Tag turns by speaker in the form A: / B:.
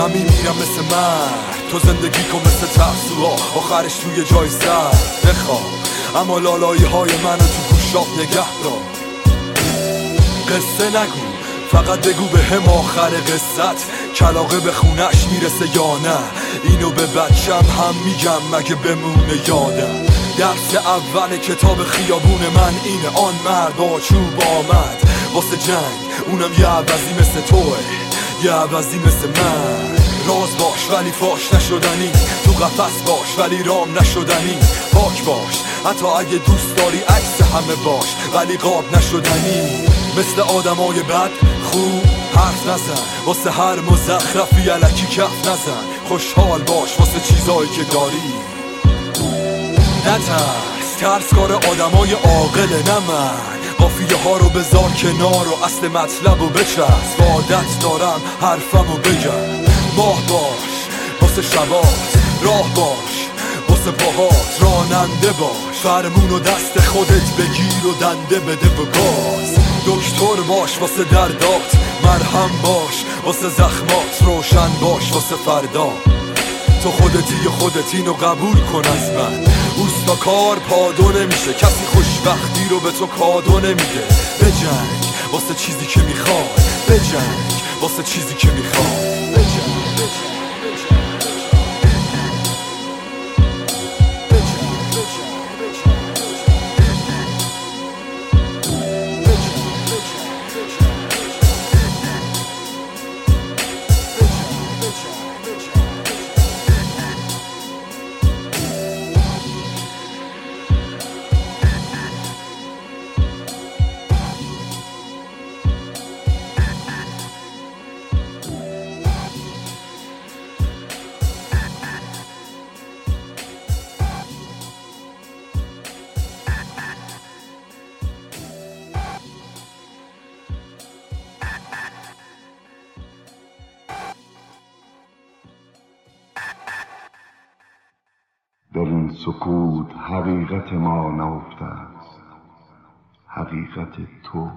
A: من میمیرم مثل من تو زندگی کن مثل ترسوها آخرش توی جای سر. بخواب اما لالایی های منو تو گوشات نگه دار. قصه نگو. فقط بگو به هم آخر قصت. کلاقه به خونش می‌رسه یا نه؟ اینو به بچم هم میگم مگه بمونه یادم درس اول کتاب خیابون من اینه. آن مرد با چوب آمد. واسه جنگ اونم یه عوضی مثل توه. یه عوضی مثل من. راز باش ولی فاش نشدنی. تو قفس باش ولی رام نشدنی. پاک باش. حتی اگه دوست داری عکس همه باش ولی قاب نشدنی. مثل آدمای بد خوب حرف نزن. واسه هر مزخرفی علکی کف نزن. خوشحال باش واسه چیزایی که داری. نترس. ترس کار آدمای عاقله نه من. قافیه ها رو بذار کنار و اصل مطلب و بچست. عادت دارم حرفم و بگم. ماه باش واسه شبات راه باش واسه پاهات راننده باش. فرمون و دست خودت بگیر و دنده بده به باز. دکتر باش واسه دردات مرهم باش. واسه زخمات روشن باش واسه فردا. تو خودتی خودت اینو قبول کن از من. اوستا کار پادو نمیشه. کسی خوشبختی رو به تو کادو نمیده. بجنگ واسه چیزی که می‌خوای. بجنگ واسه چیزی که می‌خوای.
B: این سکوت حقیقت ما نهفته است. حقیقت تو.